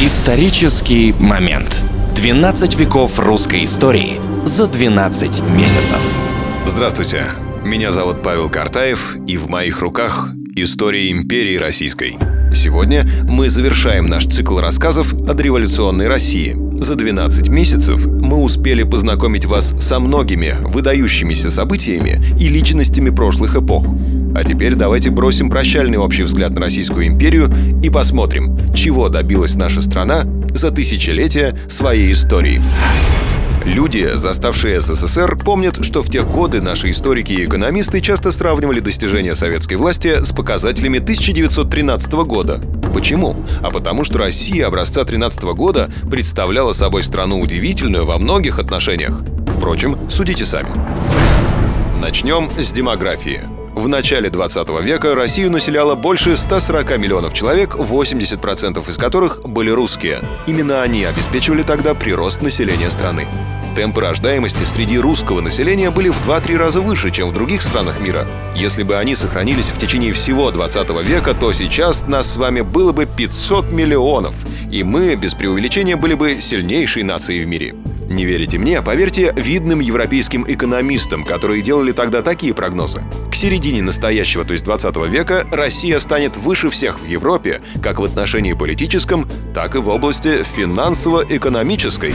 Исторический момент. 12 веков русской истории за 12 месяцев. Здравствуйте, меня зовут Павел Картаев, и в моих руках история империи российской. Сегодня мы завершаем наш цикл рассказов о дореволюционной России. За 12 месяцев мы успели познакомить вас со многими выдающимися событиями и личностями прошлых эпох. А теперь давайте бросим прощальный общий взгляд на Российскую империю и посмотрим, чего добилась наша страна за тысячелетия своей истории. Люди, заставшие СССР, помнят, что в те годы наши историки и экономисты часто сравнивали достижения советской власти с показателями 1913 года. Почему? А потому что Россия образца 13 года представляла собой страну удивительную во многих отношениях. Впрочем, судите сами. Начнем с демографии. В начале 20 века Россию населяло больше 140 миллионов человек, 80% из которых были русские. Именно они обеспечивали тогда прирост населения страны. Темпы рождаемости среди русского населения были в 2-3 раза выше, чем в других странах мира. Если бы они сохранились в течение всего 20 века, то сейчас нас с вами было бы 500 миллионов, и мы, без преувеличения, были бы сильнейшей нацией в мире. Не верите мне? Поверьте видным европейским экономистам, которые делали тогда такие прогнозы. К середине настоящего, то есть 20 века, Россия станет выше всех в Европе, как в отношении политическом, так и в области финансово-экономической.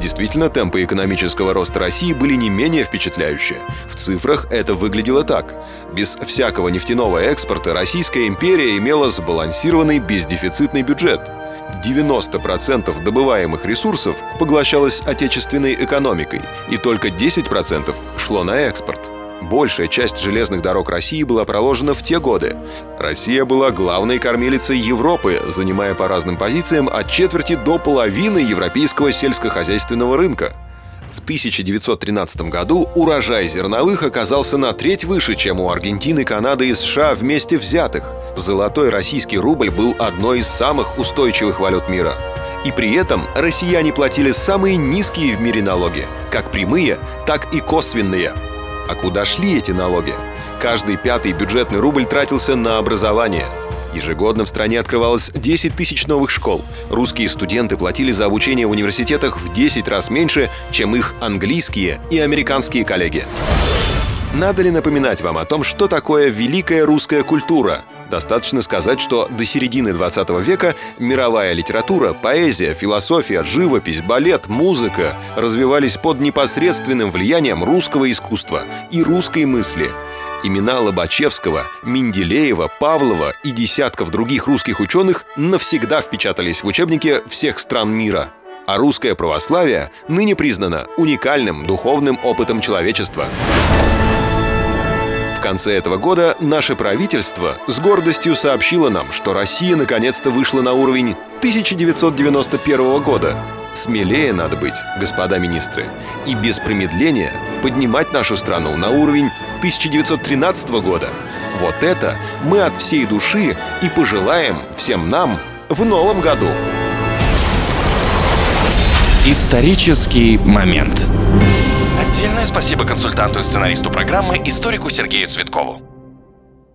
Действительно, темпы экономического роста России были не менее впечатляющие. В цифрах это выглядело так. Без всякого нефтяного экспорта Российская империя имела сбалансированный бездефицитный бюджет. 90% добываемых ресурсов поглощалось отечественной экономикой, и только 10% шло на экспорт. Большая часть железных дорог России была проложена в те годы. Россия была главной кормилицей Европы, занимая по разным позициям от четверти до половины европейского сельскохозяйственного рынка. В 1913 году урожай зерновых оказался на треть выше, чем у Аргентины, Канады и США вместе взятых. Золотой российский рубль был одной из самых устойчивых валют мира. И при этом россияне платили самые низкие в мире налоги, как прямые, так и косвенные – а куда шли эти налоги? Каждый пятый бюджетный рубль тратился на образование. Ежегодно в стране открывалось 10 тысяч новых школ. Русские студенты платили за обучение в университетах в 10 раз меньше, чем их английские и американские коллеги. Надо ли напоминать вам о том, что такое великая русская культура? Достаточно сказать, что до середины 20 века мировая литература, поэзия, философия, живопись, балет, музыка развивались под непосредственным влиянием русского искусства и русской мысли. Имена Лобачевского, Менделеева, Павлова и десятков других русских ученых навсегда впечатались в учебнике всех стран мира. А русское православие ныне признано уникальным духовным опытом человечества конце этого года наше правительство с гордостью сообщило нам, что Россия наконец-то вышла на уровень 1991 года. Смелее надо быть, господа министры, и без промедления поднимать нашу страну на уровень 1913 года. Вот это мы от всей души и пожелаем всем нам в новом году. Исторический момент. Отдельное спасибо консультанту и сценаристу программы, историку Сергею Цветкову.